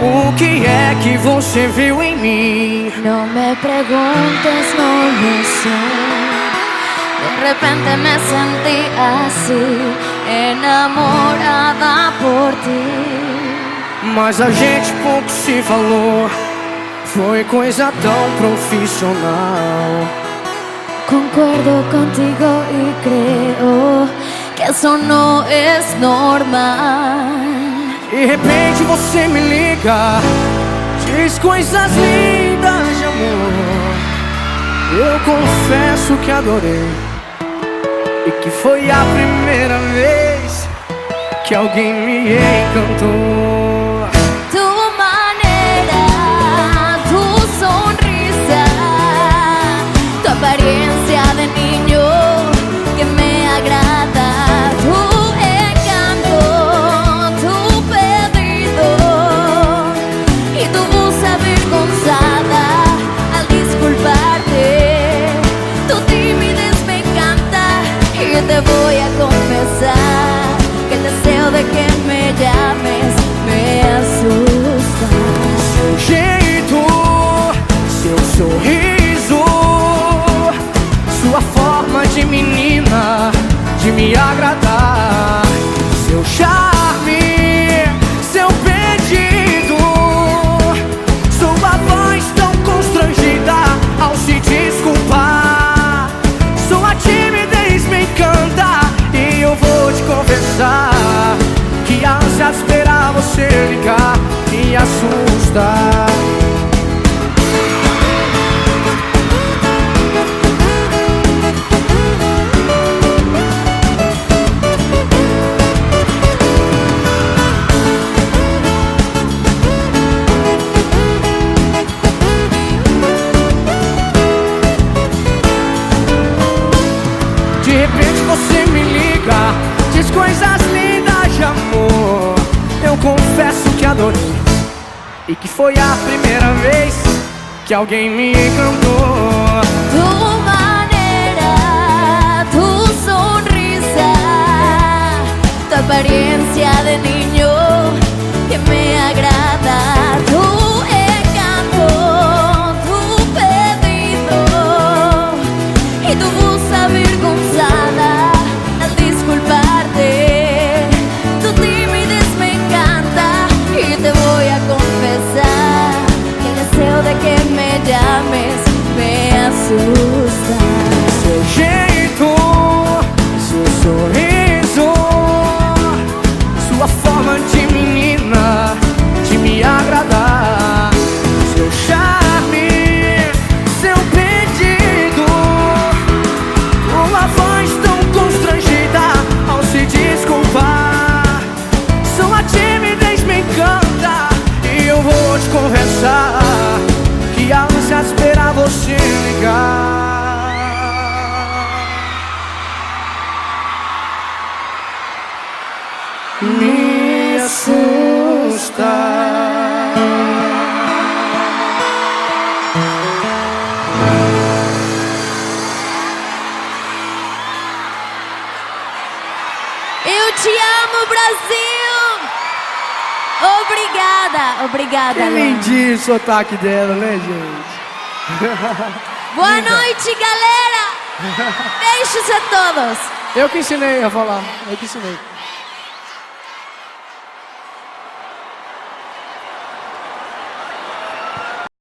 O que é que você viu em mim? No me preguntes, no lo sé. De repente me sentí así, enamorada por ti. Mas a gente pouco se falou. Foi coisa tão profissional. Concuerdo contigo y creo que eso no es normal. De repente você me liga, diz coisas lindas de amor. Eu confesso que adorei e que foi a primeira vez que alguém me encantou. Te voy a confesar que el deseo de que me llames me asusta. Seu jeito, seu sorriso, sua forma de menina de me agradar, e que foi a primeira vez que alguém me encantou. Tu manera, tu sonrisa, tu apariencia de niño que me agrada, Eu te amo, Brasil! Obrigada, obrigada. Que lindinho o sotaque dela, né, gente? Boa noite, galera! Beijos a todos! Eu que ensinei a falar, eu que ensinei.